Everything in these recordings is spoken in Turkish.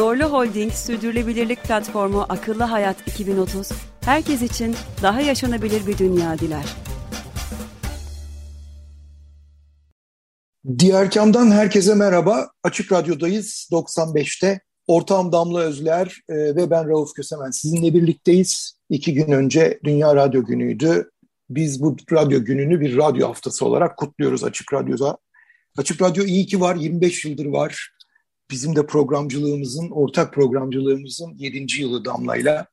Zorlu Holding Sürdürülebilirlik Platformu Akıllı Hayat 2030, herkes için daha yaşanabilir bir dünya diler. Diğer kamdan herkese merhaba. Açık Radyo'dayız 95'te. Ortağım Damla Özler e, ve ben Rauf Kösemen. Sizinle birlikteyiz. İki gün önce Dünya Radyo Günü'ydü. Biz bu radyo gününü bir radyo haftası olarak kutluyoruz Açık Radyo'da. Açık Radyo iyi ki var, 25 yıldır var. Bizim de programcılığımızın, ortak programcılığımızın 7. yılı Damla'yla.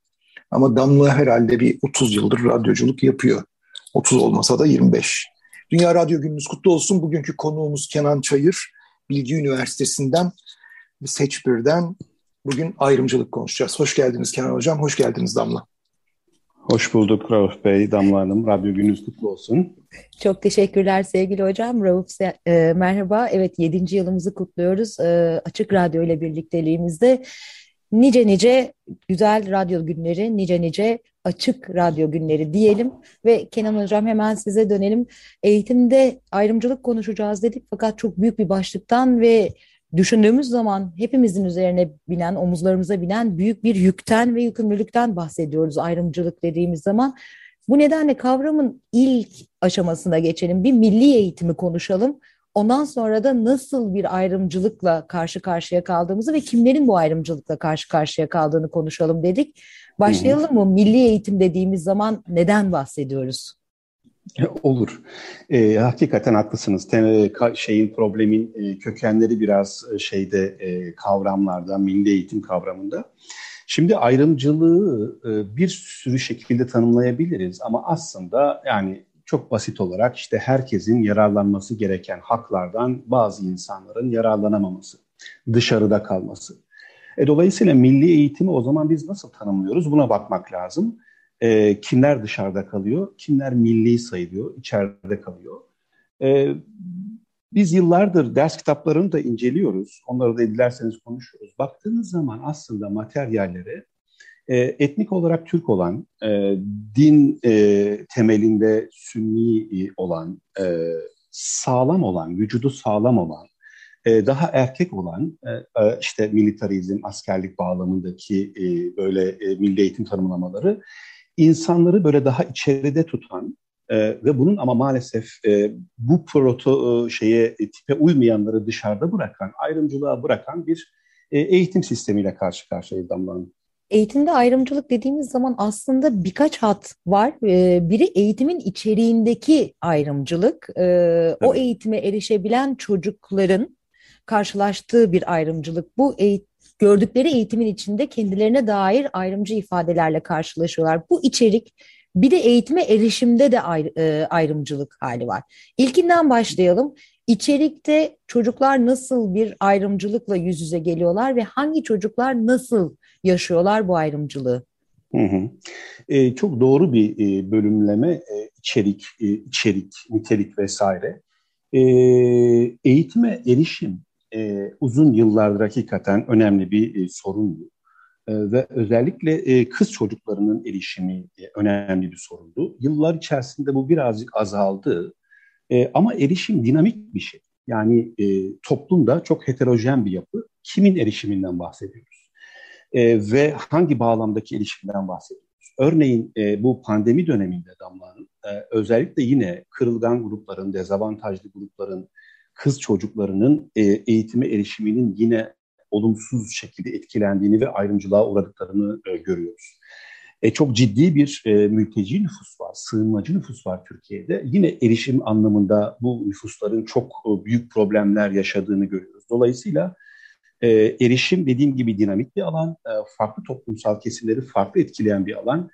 Ama Damla herhalde bir 30 yıldır radyoculuk yapıyor. 30 olmasa da 25. Dünya Radyo Gününüz kutlu olsun. Bugünkü konuğumuz Kenan Çayır, Bilgi Üniversitesi'nden ve Seçbir'den bugün ayrımcılık konuşacağız. Hoş geldiniz Kenan Hocam, hoş geldiniz Damla. Hoş bulduk Rauf Bey, Damla Hanım. Radyo gününüz kutlu olsun. Çok teşekkürler sevgili hocam. Rauf e, merhaba. Evet 7. yılımızı kutluyoruz. E, Açık Radyo ile birlikteliğimizde nice nice güzel radyo günleri, nice nice açık radyo günleri diyelim ve Kenan Hocam hemen size dönelim. Eğitimde ayrımcılık konuşacağız dedik fakat çok büyük bir başlıktan ve düşündüğümüz zaman hepimizin üzerine binen, omuzlarımıza binen büyük bir yükten ve yükümlülükten bahsediyoruz ayrımcılık dediğimiz zaman. Bu nedenle kavramın ilk aşamasına geçelim. Bir milli eğitimi konuşalım. Ondan sonra da nasıl bir ayrımcılıkla karşı karşıya kaldığımızı ve kimlerin bu ayrımcılıkla karşı karşıya kaldığını konuşalım dedik. Başlayalım mı? Milli eğitim dediğimiz zaman neden bahsediyoruz? Olur. E, hakikaten haklısınız. Tem şeyin problemin e, kökenleri biraz e, şeyde e, kavramlarda, milli eğitim kavramında. Şimdi ayrımcılığı e, bir sürü şekilde tanımlayabiliriz ama aslında yani çok basit olarak işte herkesin yararlanması gereken haklardan bazı insanların yararlanamaması, dışarıda kalması. E, dolayısıyla milli eğitimi o zaman biz nasıl tanımlıyoruz? Buna bakmak lazım e, kimler dışarıda kalıyor, kimler milli sayılıyor, içeride kalıyor. E, biz yıllardır ders kitaplarını da inceliyoruz. Onları da dilerseniz konuşuyoruz. Baktığınız zaman aslında materyallere e, etnik olarak Türk olan, e, din e, temelinde Sünni olan, e, sağlam olan, vücudu sağlam olan, e, daha erkek olan e, e işte militarizm, askerlik bağlamındaki e, böyle e, milli eğitim tanımlamaları insanları böyle daha içeride tutan e, ve bunun ama maalesef e, bu proto e, şeye e, tipe uymayanları dışarıda bırakan, ayrımcılığa bırakan bir e, eğitim sistemiyle karşı karşıyayız Damla Hanım. Eğitimde ayrımcılık dediğimiz zaman aslında birkaç hat var. Ee, biri eğitimin içeriğindeki ayrımcılık. Ee, o eğitime erişebilen çocukların karşılaştığı bir ayrımcılık. Bu eğitim gördükleri eğitimin içinde kendilerine dair ayrımcı ifadelerle karşılaşıyorlar. Bu içerik bir de eğitime erişimde de ayrı, e, ayrımcılık hali var. İlkinden başlayalım. İçerikte çocuklar nasıl bir ayrımcılıkla yüz yüze geliyorlar ve hangi çocuklar nasıl yaşıyorlar bu ayrımcılığı? Hı hı. E, çok doğru bir e, bölümleme, e, içerik, e, içerik, nitelik vesaire. E, eğitime erişim uzun yıllardır hakikaten önemli bir e, sorundu. E, ve özellikle e, kız çocuklarının erişimi e, önemli bir sorundu. Yıllar içerisinde bu birazcık azaldı. E, ama erişim dinamik bir şey. Yani e, toplumda çok heterojen bir yapı. Kimin erişiminden bahsediyoruz? E, ve hangi bağlamdaki erişimden bahsediyoruz? Örneğin e, bu pandemi döneminde Damla'nın e, özellikle yine kırılgan grupların, dezavantajlı grupların, kız çocuklarının e, eğitime erişiminin yine olumsuz şekilde etkilendiğini ve ayrımcılığa uğradıklarını e, görüyoruz. E, çok ciddi bir e, mülteci nüfus var, sığınmacı nüfus var Türkiye'de. Yine erişim anlamında bu nüfusların çok e, büyük problemler yaşadığını görüyoruz. Dolayısıyla e, erişim dediğim gibi dinamik bir alan, e, farklı toplumsal kesimleri farklı etkileyen bir alan.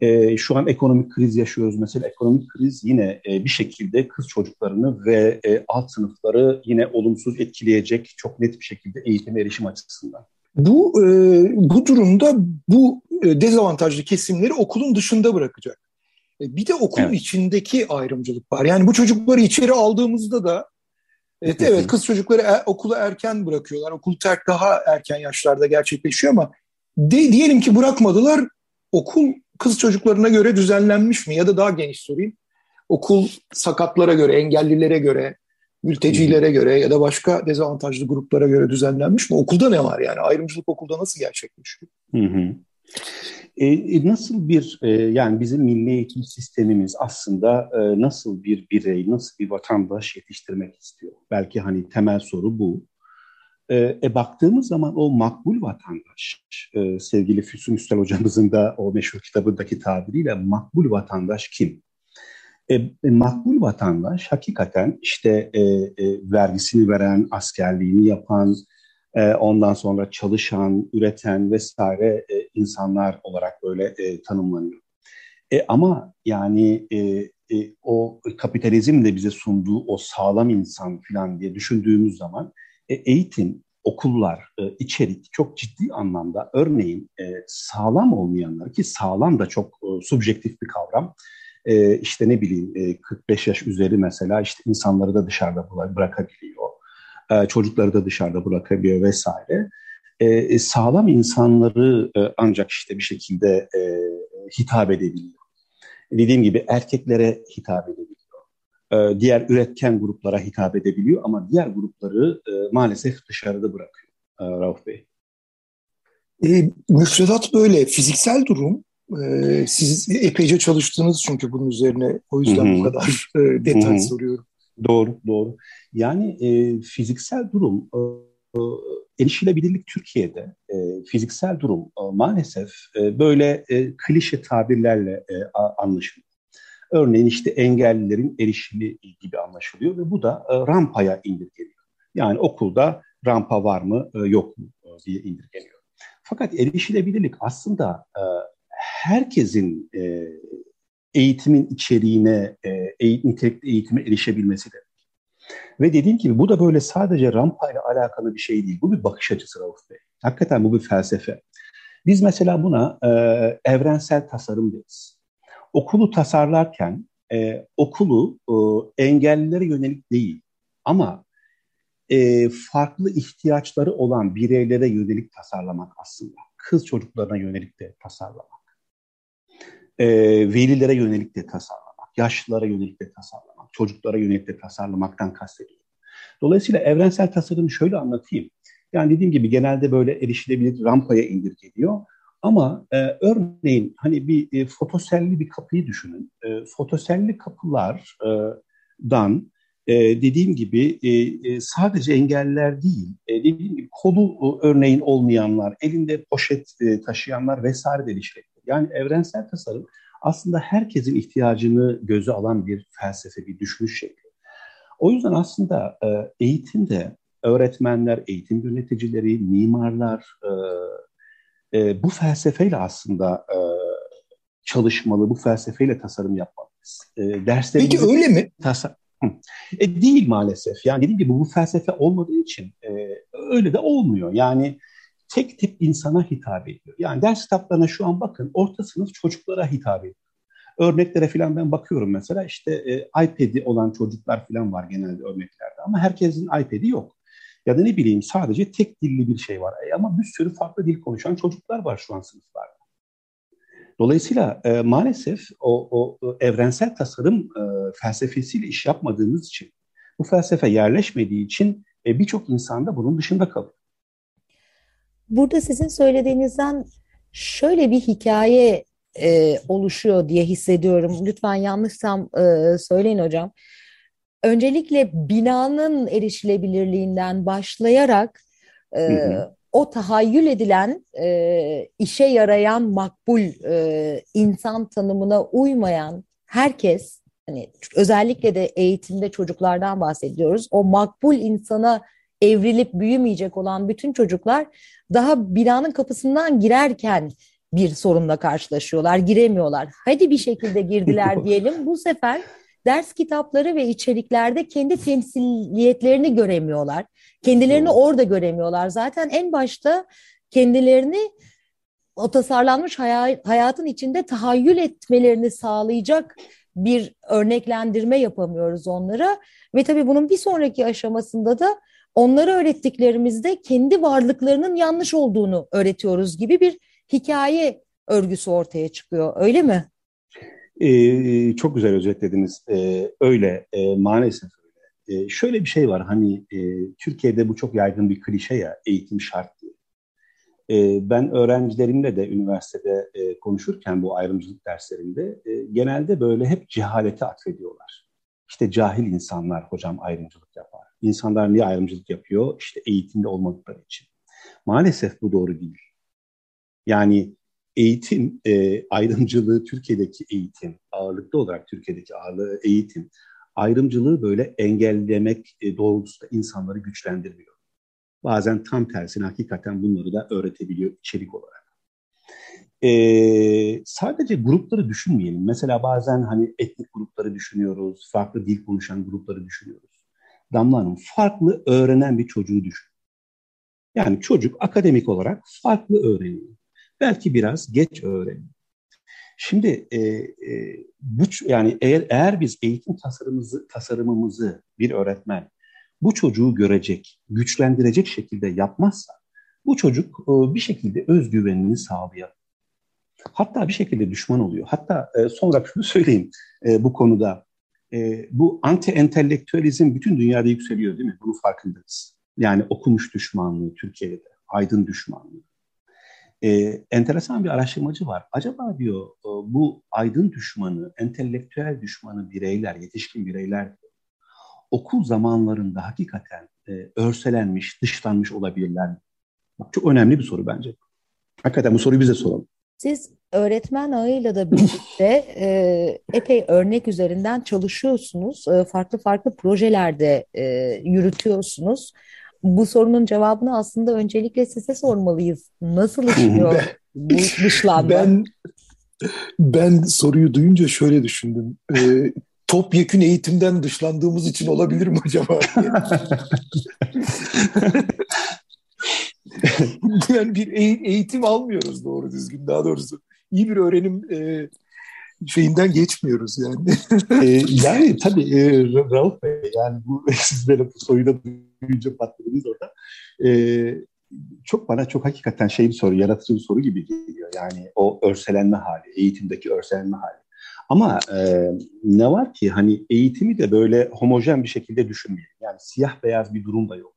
E, şu an ekonomik kriz yaşıyoruz mesela. Ekonomik kriz yine e, bir şekilde kız çocuklarını ve e, alt sınıfları yine olumsuz etkileyecek çok net bir şekilde eğitim erişim açısından. Bu e, bu durumda bu e, dezavantajlı kesimleri okulun dışında bırakacak. E, bir de okul evet. içindeki ayrımcılık var. Yani bu çocukları içeri aldığımızda da evet, evet kız çocukları er, okulu erken bırakıyorlar. Okul terk daha erken yaşlarda gerçekleşiyor ama de, diyelim ki bırakmadılar. Okul kız çocuklarına göre düzenlenmiş mi? Ya da daha geniş sorayım. Okul sakatlara göre, engellilere göre, mültecilere göre ya da başka dezavantajlı gruplara göre düzenlenmiş mi? Okulda ne var yani? Ayrımcılık okulda nasıl gerçekleşiyor? Hı hı. E, e, nasıl bir e, yani bizim milli eğitim sistemimiz aslında e, nasıl bir birey, nasıl bir vatandaş yetiştirmek istiyor? Belki hani temel soru bu. E, e baktığımız zaman o makbul vatandaş, e, sevgili Füsun Üstel hocamızın da o meşhur kitabındaki tabiriyle makbul vatandaş kim? E, e, makbul vatandaş hakikaten işte e, e, vergisini veren, askerliğini yapan, e, ondan sonra çalışan, üreten vesaire e, insanlar olarak böyle e, tanımlanıyor. E, ama yani e, e, o kapitalizm de bize sunduğu o sağlam insan falan diye düşündüğümüz zaman e, eğitim, okullar, e, içerik çok ciddi anlamda örneğin e, sağlam olmayanlar ki sağlam da çok subjektif bir kavram. İşte ne bileyim e, 45 yaş üzeri mesela işte insanları da dışarıda bırakabiliyor çocukları da dışarıda bırakabiliyor vesaire. Sağlam insanları ancak işte bir şekilde hitap edebiliyor. Dediğim gibi erkeklere hitap edebiliyor. E, diğer üretken gruplara hitap edebiliyor ama diğer grupları e, maalesef dışarıda bırakıyor e, Rauf Bey. E, müfredat böyle. Fiziksel durum e, siz epeyce çalıştınız çünkü bunun üzerine. O yüzden Hı-hı. bu kadar e, detay Hı-hı. soruyorum. Doğru, doğru. Yani e, fiziksel durum, e, erişilebilirlik Türkiye'de e, fiziksel durum e, maalesef e, böyle e, klişe tabirlerle e, anlaşılıyor. Örneğin işte engellilerin erişimi gibi anlaşılıyor ve bu da e, rampaya indirgeniyor. Yani okulda rampa var mı e, yok mu e, diye indirgeniyor. Fakat erişilebilirlik aslında herkesin eğitimin içeriğine, nitelikli eğitime erişebilmesi de. Ve dediğim gibi bu da böyle sadece rampayla alakalı bir şey değil. Bu bir bakış açısı Rauf Bey. Hakikaten bu bir felsefe. Biz mesela buna evrensel tasarım deriz. Okulu tasarlarken e, okulu e, engellilere yönelik değil ama e, farklı ihtiyaçları olan bireylere yönelik tasarlamak aslında. Kız çocuklarına yönelik de tasarlamak e, velilere yönelik de tasarlamak, yaşlılara yönelik de tasarlamak, çocuklara yönelik de tasarlamaktan kastediyorum. Dolayısıyla evrensel tasarımı şöyle anlatayım. Yani dediğim gibi genelde böyle erişilebilir rampaya indirgeliyor. Ama e, örneğin hani bir e, fotoselli bir kapıyı düşünün. E, fotoselli kapılardan e, dediğim gibi e, e, sadece engelliler değil, e, dediğim gibi kolu e, örneğin olmayanlar, elinde poşet e, taşıyanlar vesaire de erişilebilir. Yani evrensel tasarım aslında herkesin ihtiyacını göze alan bir felsefe, bir düşünüş şekli. O yüzden aslında e, eğitimde öğretmenler, eğitim yöneticileri, mimarlar e, e, bu felsefeyle aslında e, çalışmalı, bu felsefeyle tasarım yapmalıyız. E, derslerimiz Peki öyle mi? Tasar e, değil maalesef. Yani dediğim gibi bu felsefe olmadığı için e, öyle de olmuyor. Yani tek tip insana hitap ediyor. Yani ders kitaplarına şu an bakın orta sınıf çocuklara hitap ediyor. Örneklere falan ben bakıyorum mesela işte e, iPad'i olan çocuklar falan var genelde örneklerde ama herkesin iPad'i yok. Ya da ne bileyim sadece tek dilli bir şey var. E, ama bir sürü farklı dil konuşan çocuklar var şu an sınıflarda. Dolayısıyla e, maalesef o, o, o evrensel tasarım e, felsefesiyle iş yapmadığımız için, bu felsefe yerleşmediği için e, birçok insan da bunun dışında kalıyor. Burada sizin söylediğinizden şöyle bir hikaye e, oluşuyor diye hissediyorum. Lütfen yanlışsam e, söyleyin hocam. Öncelikle binanın erişilebilirliğinden başlayarak e, hı hı. o tahayyül edilen e, işe yarayan makbul e, insan tanımına uymayan herkes hani özellikle de eğitimde çocuklardan bahsediyoruz. O makbul insana evrilip büyümeyecek olan bütün çocuklar daha binanın kapısından girerken bir sorunla karşılaşıyorlar, giremiyorlar. Hadi bir şekilde girdiler diyelim. Bu sefer ders kitapları ve içeriklerde kendi temsiliyetlerini göremiyorlar. Kendilerini orada göremiyorlar. Zaten en başta kendilerini o tasarlanmış hayatın içinde tahayyül etmelerini sağlayacak bir örneklendirme yapamıyoruz onlara. Ve tabii bunun bir sonraki aşamasında da onlara öğrettiklerimizde kendi varlıklarının yanlış olduğunu öğretiyoruz gibi bir hikaye örgüsü ortaya çıkıyor. Öyle mi? Ee, çok güzel özetlediniz. Ee, öyle, e, maalesef öyle. Ee, şöyle bir şey var, hani e, Türkiye'de bu çok yaygın bir klişe ya, eğitim şart diye. Ee, ben öğrencilerimle de üniversitede e, konuşurken bu ayrımcılık derslerinde e, genelde böyle hep cehalete atfediyorlar. İşte cahil insanlar hocam ayrımcılık yapar. İnsanlar niye ayrımcılık yapıyor? İşte eğitimde olmadıkları için. Maalesef bu doğru değil. Yani eğitim e, ayrımcılığı Türkiye'deki eğitim, ağırlıklı olarak Türkiye'deki ağırlığı eğitim, ayrımcılığı böyle engellemek e, doğrultusunda insanları güçlendirmiyor. Bazen tam tersine hakikaten bunları da öğretebiliyor içerik olarak. Ee, sadece grupları düşünmeyelim. Mesela bazen hani etnik grupları düşünüyoruz, farklı dil konuşan grupları düşünüyoruz. Damla Hanım farklı öğrenen bir çocuğu düşün. Yani çocuk akademik olarak farklı öğreniyor. Belki biraz geç öğreniyor. Şimdi e, e, bu yani eğer eğer biz eğitim tasarımımızı tasarımımızı bir öğretmen bu çocuğu görecek, güçlendirecek şekilde yapmazsa bu çocuk e, bir şekilde özgüvenini sağlıyor. Hatta bir şekilde düşman oluyor. Hatta e, sonra şunu söyleyeyim e, bu konuda. E, bu anti-entelektüelizm bütün dünyada yükseliyor değil mi? Bunu farkındayız. Yani okumuş düşmanlığı Türkiye'de, aydın düşmanlığı. E, enteresan bir araştırmacı var. Acaba diyor e, bu aydın düşmanı, entelektüel düşmanı bireyler, yetişkin bireyler okul zamanlarında hakikaten e, örselenmiş, dışlanmış olabilirler mi? Bak, çok önemli bir soru bence. Hakikaten bu soruyu bize soralım. Siz öğretmen ağıyla da birlikte e, epey örnek üzerinden çalışıyorsunuz. E, farklı farklı projelerde e, yürütüyorsunuz. Bu sorunun cevabını aslında öncelikle size sormalıyız. Nasıl işliyor bu dışlanma? Ben, ben soruyu duyunca şöyle düşündüm. E, topyekün eğitimden dışlandığımız için olabilir mi acaba? yani bir eğitim almıyoruz doğru düzgün daha doğrusu. İyi bir öğrenim e, şeyinden geçmiyoruz yani. e, yani tabii e, Rauf Bey yani bu siz böyle bu soruyu da duyunca patladınız orada. E, çok bana çok hakikaten şey bir soru, yaratıcı bir soru gibi geliyor. Yani o örselenme hali, eğitimdeki örselenme hali. Ama e, ne var ki hani eğitimi de böyle homojen bir şekilde düşünmeyelim. Yani siyah beyaz bir durum da yok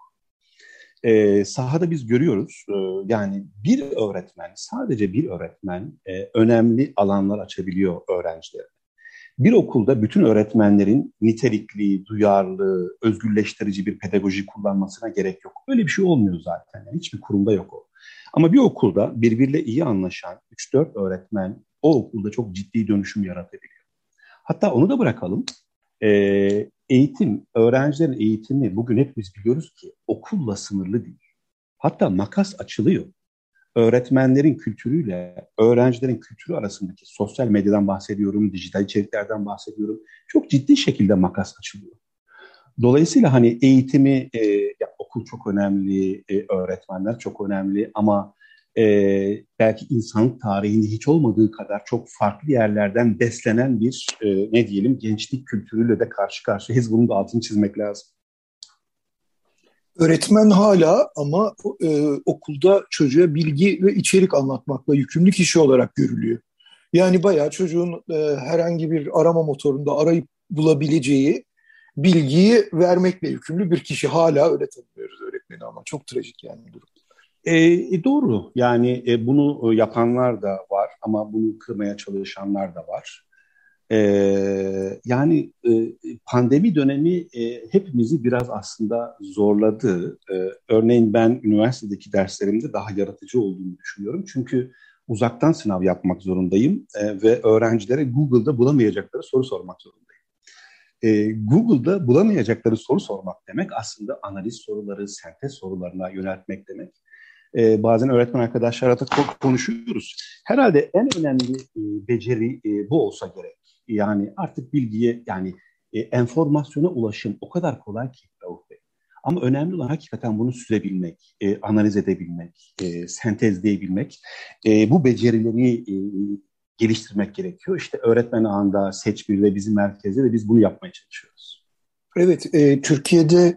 e, sahada biz görüyoruz e, yani bir öğretmen sadece bir öğretmen e, önemli alanlar açabiliyor öğrencilere. Bir okulda bütün öğretmenlerin nitelikli, duyarlı, özgürleştirici bir pedagoji kullanmasına gerek yok. Öyle bir şey olmuyor zaten. Yani hiçbir kurumda yok o. Ama bir okulda birbiriyle iyi anlaşan 3-4 öğretmen o okulda çok ciddi dönüşüm yaratabiliyor. Hatta onu da bırakalım. E, eğitim, öğrencilerin eğitimi bugün hepimiz biliyoruz ki okulla sınırlı değil. Hatta makas açılıyor. Öğretmenlerin kültürüyle öğrencilerin kültürü arasındaki sosyal medyadan bahsediyorum, dijital içeriklerden bahsediyorum. Çok ciddi şekilde makas açılıyor. Dolayısıyla hani eğitimi, e, ya okul çok önemli, e, öğretmenler çok önemli ama e, belki insan tarihinde hiç olmadığı kadar çok farklı yerlerden beslenen bir e, ne diyelim gençlik kültürüyle de karşı karşıyayız. Bunun da altını çizmek lazım. Öğretmen hala ama e, okulda çocuğa bilgi ve içerik anlatmakla yükümlü kişi olarak görülüyor. Yani bayağı çocuğun e, herhangi bir arama motorunda arayıp bulabileceği bilgiyi vermekle yükümlü bir kişi hala öyle tanımıyoruz öğretmeni ama çok trajik yani durum. E, e, doğru. Yani e, bunu e, yapanlar da var ama bunu kırmaya çalışanlar da var. E, yani e, pandemi dönemi e, hepimizi biraz aslında zorladı. E, örneğin ben üniversitedeki derslerimde daha yaratıcı olduğunu düşünüyorum. Çünkü uzaktan sınav yapmak zorundayım e, ve öğrencilere Google'da bulamayacakları soru sormak zorundayım. E, Google'da bulamayacakları soru sormak demek aslında analiz soruları, sentez sorularına yöneltmek demek. E, bazen öğretmen arkadaşlarla da konuşuyoruz. Herhalde en önemli e, beceri e, bu olsa gerek. Yani artık bilgiye yani e, enformasyona ulaşım o kadar kolay ki. Ama önemli olan hakikaten bunu sürebilmek, e, analiz edebilmek, e, sentezleyebilmek. E, bu becerileri e, geliştirmek gerekiyor. İşte öğretmen ağında, seç bir ve bizim merkezde ve biz bunu yapmaya çalışıyoruz. Evet, e, Türkiye'de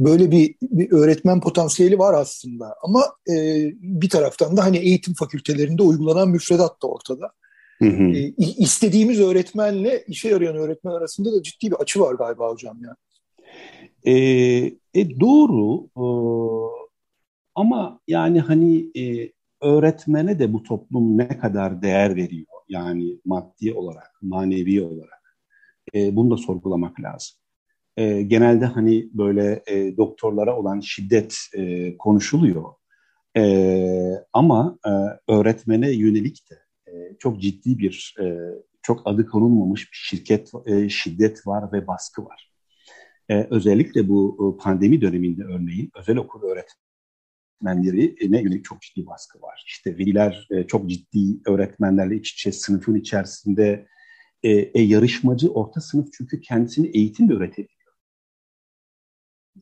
böyle bir, bir öğretmen potansiyeli var aslında. Ama e, bir taraftan da hani eğitim fakültelerinde uygulanan müfredat da ortada. Hı hı. E, istediğimiz öğretmenle işe yarayan öğretmen arasında da ciddi bir açı var galiba hocam ya. E, e, doğru e, ama yani hani e, öğretmene de bu toplum ne kadar değer veriyor yani maddi olarak, manevi olarak e, bunu da sorgulamak lazım. E, genelde hani böyle e, doktorlara olan şiddet e, konuşuluyor e, ama e, öğretmene yönelik de e, çok ciddi bir, e, çok adı konulmamış bir şirket e, şiddet var ve baskı var. E, özellikle bu e, pandemi döneminde örneğin özel okul öğretmenleri ne yönelik çok ciddi baskı var. İşte veliler e, çok ciddi öğretmenlerle iç içe sınıfın içerisinde e, e, yarışmacı orta sınıf çünkü kendisini eğitimle öğretebiliyor.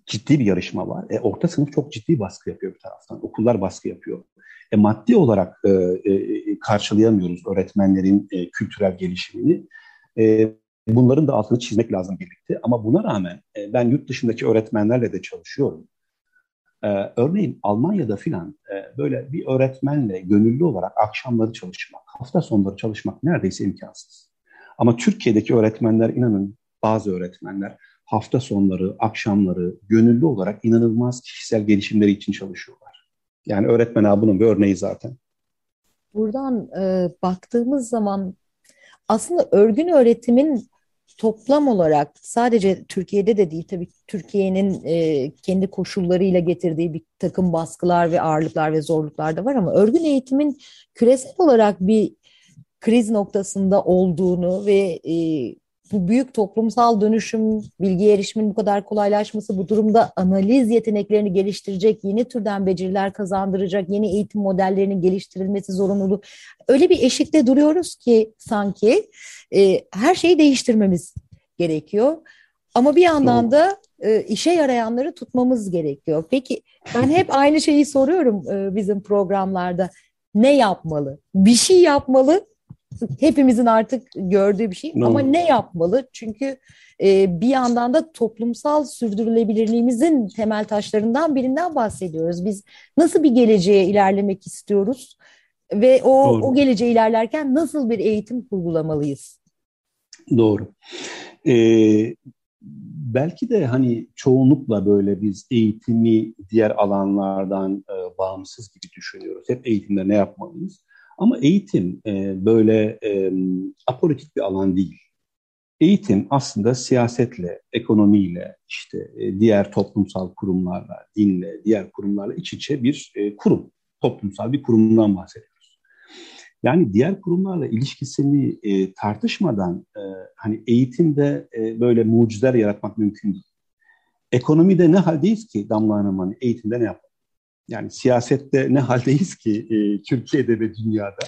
Ciddi bir yarışma var. E, orta sınıf çok ciddi baskı yapıyor bir taraftan. Okullar baskı yapıyor. E, maddi olarak e, e, karşılayamıyoruz öğretmenlerin e, kültürel gelişimini. E, bunların da altını çizmek lazım birlikte. Ama buna rağmen e, ben yurt dışındaki öğretmenlerle de çalışıyorum. E, örneğin Almanya'da filan e, böyle bir öğretmenle gönüllü olarak akşamları çalışmak, hafta sonları çalışmak neredeyse imkansız. Ama Türkiye'deki öğretmenler inanın bazı öğretmenler hafta sonları, akşamları gönüllü olarak inanılmaz kişisel gelişimleri için çalışıyorlar. Yani öğretmen abi bunun bir örneği zaten. Buradan e, baktığımız zaman aslında örgün öğretimin toplam olarak sadece Türkiye'de de değil tabii Türkiye'nin e, kendi koşullarıyla getirdiği bir takım baskılar ve ağırlıklar ve zorluklar da var ama örgün eğitimin küresel olarak bir kriz noktasında olduğunu ve e, bu büyük toplumsal dönüşüm, bilgi erişimin bu kadar kolaylaşması bu durumda analiz yeteneklerini geliştirecek, yeni türden beceriler kazandıracak, yeni eğitim modellerinin geliştirilmesi zorunluluğu. Öyle bir eşikte duruyoruz ki sanki e, her şeyi değiştirmemiz gerekiyor. Ama bir yandan da e, işe yarayanları tutmamız gerekiyor. Peki ben hep aynı şeyi soruyorum e, bizim programlarda. Ne yapmalı? Bir şey yapmalı hepimizin artık gördüğü bir şey no. ama ne yapmalı? Çünkü e, bir yandan da toplumsal sürdürülebilirliğimizin temel taşlarından birinden bahsediyoruz. Biz nasıl bir geleceğe ilerlemek istiyoruz ve o Doğru. o geleceğe ilerlerken nasıl bir eğitim kurgulamalıyız? Doğru. Ee, belki de hani çoğunlukla böyle biz eğitimi diğer alanlardan e, bağımsız gibi düşünüyoruz. Hep eğitimde ne yapmalıyız? Ama eğitim e, böyle e, apolitik bir alan değil. Eğitim aslında siyasetle, ekonomiyle, işte e, diğer toplumsal kurumlarla, dinle, diğer kurumlarla iç içe bir e, kurum. Toplumsal bir kurumdan bahsediyoruz. Yani diğer kurumlarla ilişkisini e, tartışmadan e, hani eğitimde e, böyle mucizeler yaratmak mümkün değil. Ekonomide ne haldeyiz ki Damla Hanım hani eğitimde ne yapalım? Yani siyasette ne haldeyiz ki e, Türkiye'de ve dünyada?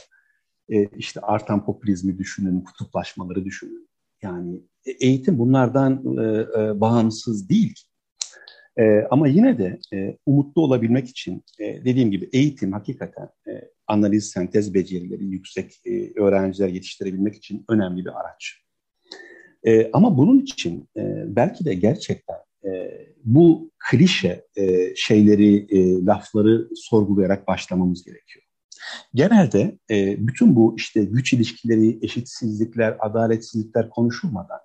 E, işte artan popülizmi düşünün, kutuplaşmaları düşünün. Yani e, eğitim bunlardan e, e, bağımsız değil. E, ama yine de e, umutlu olabilmek için e, dediğim gibi eğitim hakikaten e, analiz, sentez becerileri yüksek e, öğrenciler yetiştirebilmek için önemli bir araç. E, ama bunun için e, belki de gerçekten e, bu klişe e, şeyleri, e, lafları sorgulayarak başlamamız gerekiyor. Genelde e, bütün bu işte güç ilişkileri, eşitsizlikler, adaletsizlikler konuşulmadan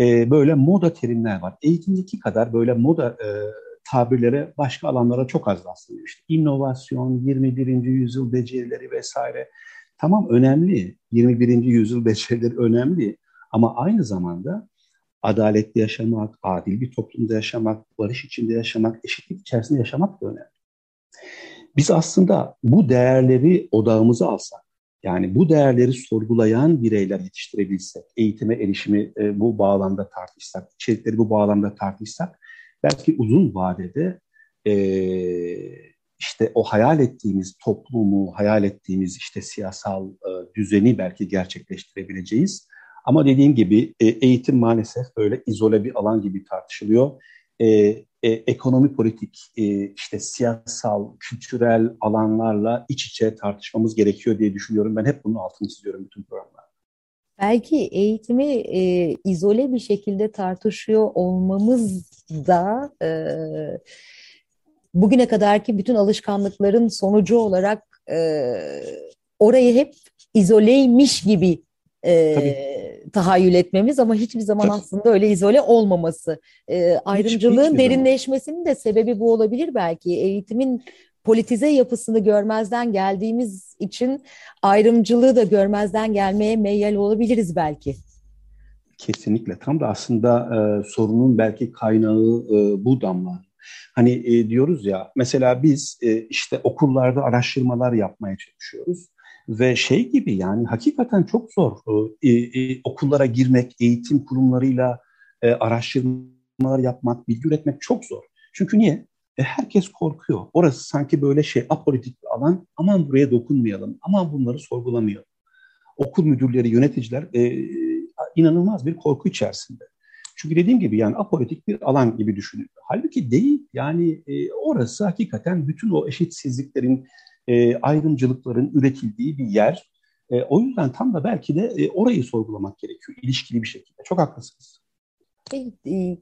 e, böyle moda terimler var. Eğitimdeki kadar böyle moda e, tabirlere başka alanlara çok az rastlanıyor. İşte inovasyon, 21. yüzyıl becerileri vesaire. Tamam önemli. 21. yüzyıl becerileri önemli. Ama aynı zamanda adaletli yaşamak, adil bir toplumda yaşamak, barış içinde yaşamak, eşitlik içerisinde yaşamak da önemli. Biz aslında bu değerleri odağımıza alsak, yani bu değerleri sorgulayan bireyler yetiştirebilsek, eğitime erişimi e, bu bağlamda tartışsak, içerikleri bu bağlamda tartışsak, belki uzun vadede e, işte o hayal ettiğimiz toplumu, hayal ettiğimiz işte siyasal e, düzeni belki gerçekleştirebileceğiz. Ama dediğim gibi e, eğitim maalesef böyle izole bir alan gibi tartışılıyor. E, e, ekonomi politik, e, işte siyasal, kültürel alanlarla iç içe tartışmamız gerekiyor diye düşünüyorum. Ben hep bunun altını çiziyorum bütün programlarda. Belki eğitimi e, izole bir şekilde tartışıyor olmamız da e, bugüne kadarki bütün alışkanlıkların sonucu olarak e, orayı hep izoleymiş gibi e, tahayyül etmemiz ama hiçbir zaman Tabii. aslında öyle izole olmaması. E, ayrımcılığın hiç, derinleşmesinin zaman. de sebebi bu olabilir belki. Eğitimin politize yapısını görmezden geldiğimiz için ayrımcılığı da görmezden gelmeye meyyal olabiliriz belki. Kesinlikle. Tam da aslında e, sorunun belki kaynağı e, bu damla. Hani e, diyoruz ya mesela biz e, işte okullarda araştırmalar yapmaya çalışıyoruz ve şey gibi yani hakikaten çok zor e, e, okullara girmek, eğitim kurumlarıyla e, araştırmalar yapmak, bilgi üretmek çok zor. Çünkü niye? E, herkes korkuyor. Orası sanki böyle şey apolitik bir alan. Aman buraya dokunmayalım. Aman bunları sorgulamayalım. Okul müdürleri, yöneticiler e, inanılmaz bir korku içerisinde. Çünkü dediğim gibi yani apolitik bir alan gibi düşünülüyor. Halbuki değil. Yani e, orası hakikaten bütün o eşitsizliklerin, e, ayrımcılıkların üretildiği bir yer. E, o yüzden tam da belki de e, orayı sorgulamak gerekiyor ilişkili bir şekilde. Çok haklısınız. Evet, e,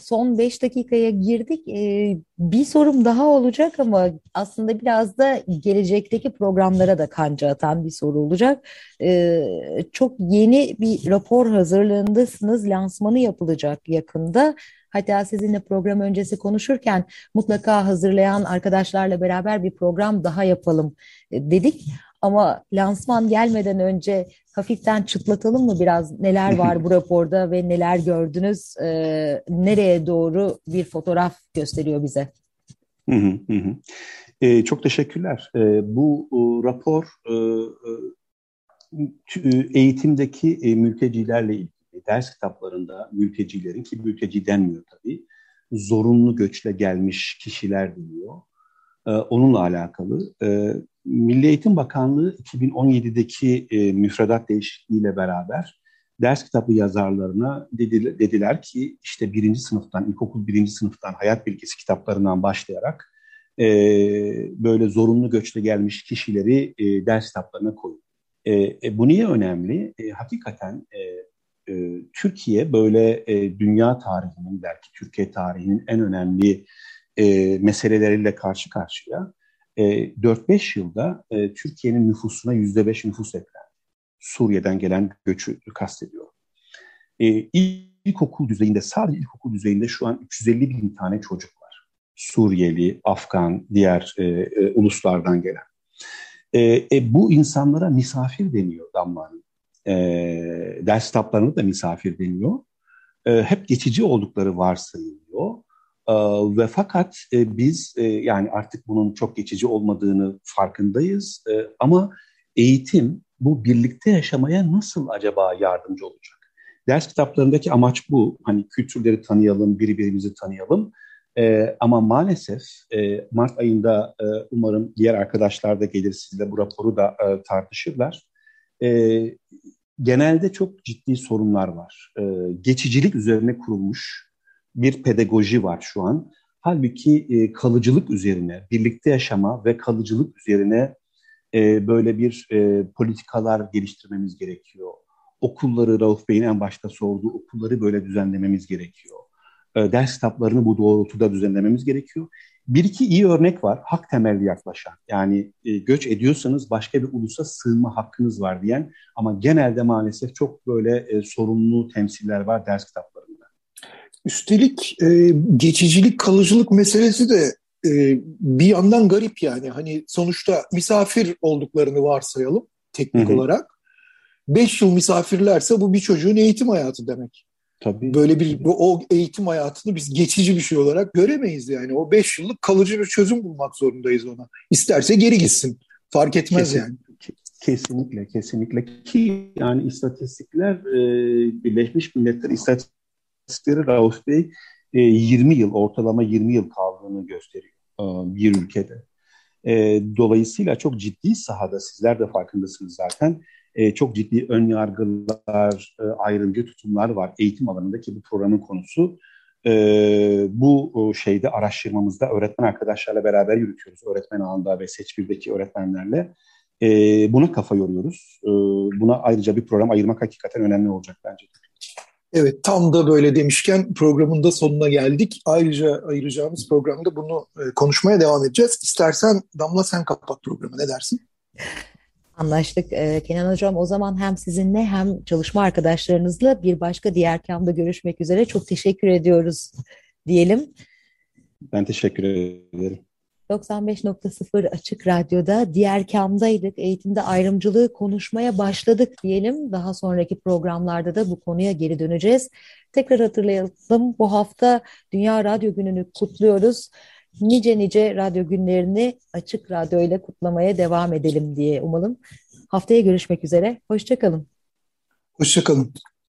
son beş dakikaya girdik. Ee, bir sorum daha olacak ama aslında biraz da gelecekteki programlara da kanca atan bir soru olacak. Ee, çok yeni bir rapor hazırlığındasınız. Lansmanı yapılacak yakında. Hatta sizinle program öncesi konuşurken mutlaka hazırlayan arkadaşlarla beraber bir program daha yapalım e, dedik. Ama lansman gelmeden önce hafiften çıtlatalım mı biraz neler var bu raporda ve neler gördünüz? E, nereye doğru bir fotoğraf gösteriyor bize? Hı hı hı. E, çok teşekkürler. E, bu e, rapor e, e, eğitimdeki e, mültecilerle ilgili ders kitaplarında mültecilerin ki mülteci denmiyor tabii zorunlu göçle gelmiş kişiler deniyor. E, onunla alakalı. E, Milli Eğitim Bakanlığı 2017'deki e, müfredat değişikliğiyle beraber ders kitabı yazarlarına dediler, dediler ki işte birinci sınıftan, ilkokul birinci sınıftan hayat bilgisi kitaplarından başlayarak e, böyle zorunlu göçle gelmiş kişileri e, ders kitaplarına koyun. E, e, bu niye önemli? E, hakikaten e, e, Türkiye böyle e, dünya tarihinin belki Türkiye tarihinin en önemli e, meseleleriyle karşı karşıya e, 4-5 yılda e, Türkiye'nin nüfusuna %5 nüfus eklendi. Suriye'den gelen göçü kastediyor. E, ilkokul düzeyinde, sadece ilkokul düzeyinde şu an 350 bin tane çocuk var. Suriyeli, Afgan, diğer e, e, uluslardan gelen. E, e, bu insanlara misafir deniyor Damla'nın. E, ders kitaplarına da misafir deniyor. E, hep geçici oldukları varsayılıyor. Ee, ve fakat e, biz e, yani artık bunun çok geçici olmadığını farkındayız. E, ama eğitim bu birlikte yaşamaya nasıl acaba yardımcı olacak? Ders kitaplarındaki amaç bu. Hani kültürleri tanıyalım, birbirimizi tanıyalım. E, ama maalesef e, Mart ayında e, umarım diğer arkadaşlar da gelir sizle bu raporu da e, tartışırlar. E, genelde çok ciddi sorunlar var. E, geçicilik üzerine kurulmuş bir pedagoji var şu an. Halbuki e, kalıcılık üzerine, birlikte yaşama ve kalıcılık üzerine e, böyle bir e, politikalar geliştirmemiz gerekiyor. Okulları, Rauf Bey'in en başta sorduğu okulları böyle düzenlememiz gerekiyor. E, ders kitaplarını bu doğrultuda düzenlememiz gerekiyor. Bir iki iyi örnek var, hak temelli yaklaşan. Yani e, göç ediyorsanız başka bir ulusa sığınma hakkınız var diyen ama genelde maalesef çok böyle e, sorumlu temsiller var ders kitapları. Üstelik e, geçicilik, kalıcılık meselesi de e, bir yandan garip yani. Hani sonuçta misafir olduklarını varsayalım teknik hı hı. olarak. Beş yıl misafirlerse bu bir çocuğun eğitim hayatı demek. Tabii. Böyle bir o eğitim hayatını biz geçici bir şey olarak göremeyiz yani. O beş yıllık kalıcı bir çözüm bulmak zorundayız ona. İsterse geri gitsin. Fark etmez Kesin, yani. Kesinlikle, kesinlikle. Ki yani istatistikler e, Birleşmiş Milletler İstatistik istatistikleri Rauf Bey 20 e, yıl, ortalama 20 yıl kaldığını gösteriyor e, bir ülkede. Dolayısıyla çok ciddi sahada sizler de farkındasınız zaten. E, çok ciddi ön yargılar, e, ayrımcı tutumlar var eğitim alanındaki bu programın konusu. E, bu şeyde araştırmamızda öğretmen arkadaşlarla beraber yürütüyoruz. Öğretmen ağında ve seçbirdeki öğretmenlerle. E, buna kafa yoruyoruz. E, buna ayrıca bir program ayırmak hakikaten önemli olacak bence. Evet tam da böyle demişken programın da sonuna geldik. Ayrıca ayıracağımız programda bunu e, konuşmaya devam edeceğiz. İstersen Damla sen kapat programı ne dersin? Anlaştık ee, Kenan Hocam. O zaman hem sizinle hem çalışma arkadaşlarınızla bir başka diğer kamda görüşmek üzere. Çok teşekkür ediyoruz diyelim. Ben teşekkür ederim. 95.0 Açık Radyo'da diğer kamdaydık. Eğitimde ayrımcılığı konuşmaya başladık diyelim. Daha sonraki programlarda da bu konuya geri döneceğiz. Tekrar hatırlayalım. Bu hafta Dünya Radyo Günü'nü kutluyoruz. Nice nice radyo günlerini Açık Radyo ile kutlamaya devam edelim diye umalım. Haftaya görüşmek üzere. Hoşçakalın. Hoşçakalın.